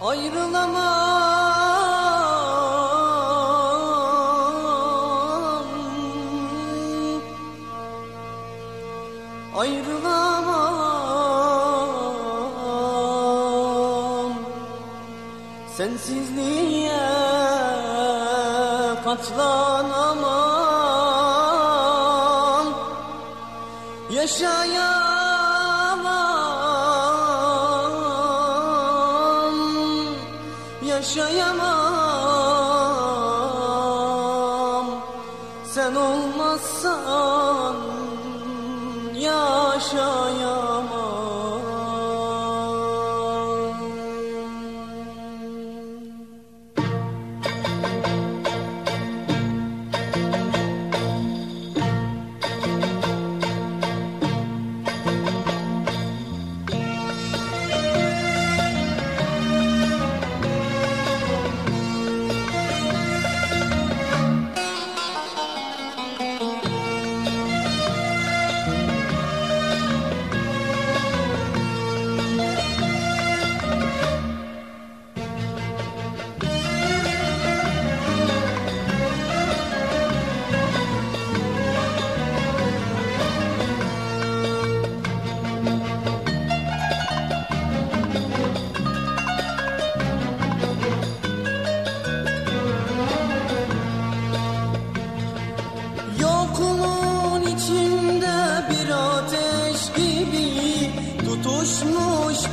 Ayrılamam. Ayrılamam. Sensizliğe katlanamam. Yaşayamam Yaşayamam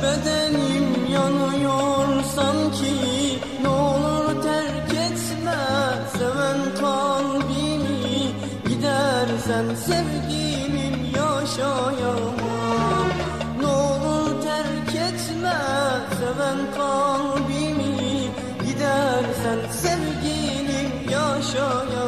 bedenim yanıyor sanki. Ne olur terk etme seven kalbimi. Gidersen sevgilim yaşayamam. Ne olur terk etme seven kalbimi. Gidersen sevgilim yaşayamam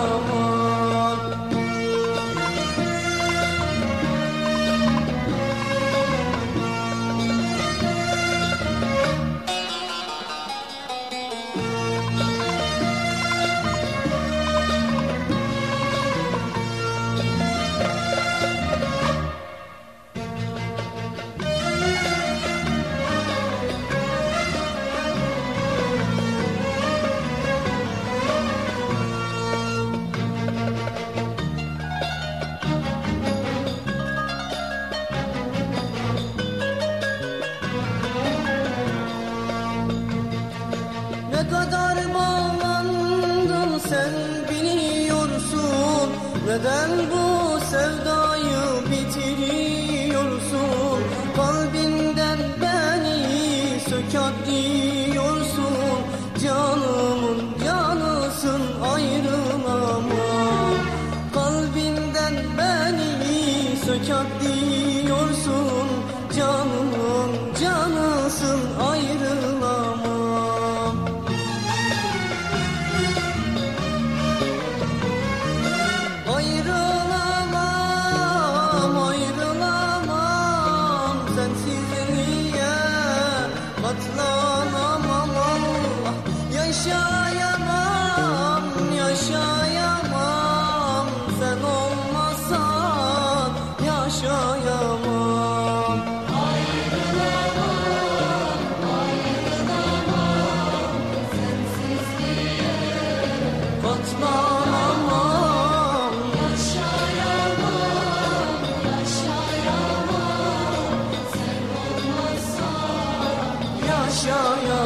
sevdayı bitiriyorsun. Kalbinden beni sökat diyorsun. Canımın canısın ayrılamam Kalbinden beni sökat diyorsun. Canımın canısın ayrılamam Ayrılamam, yaşayamam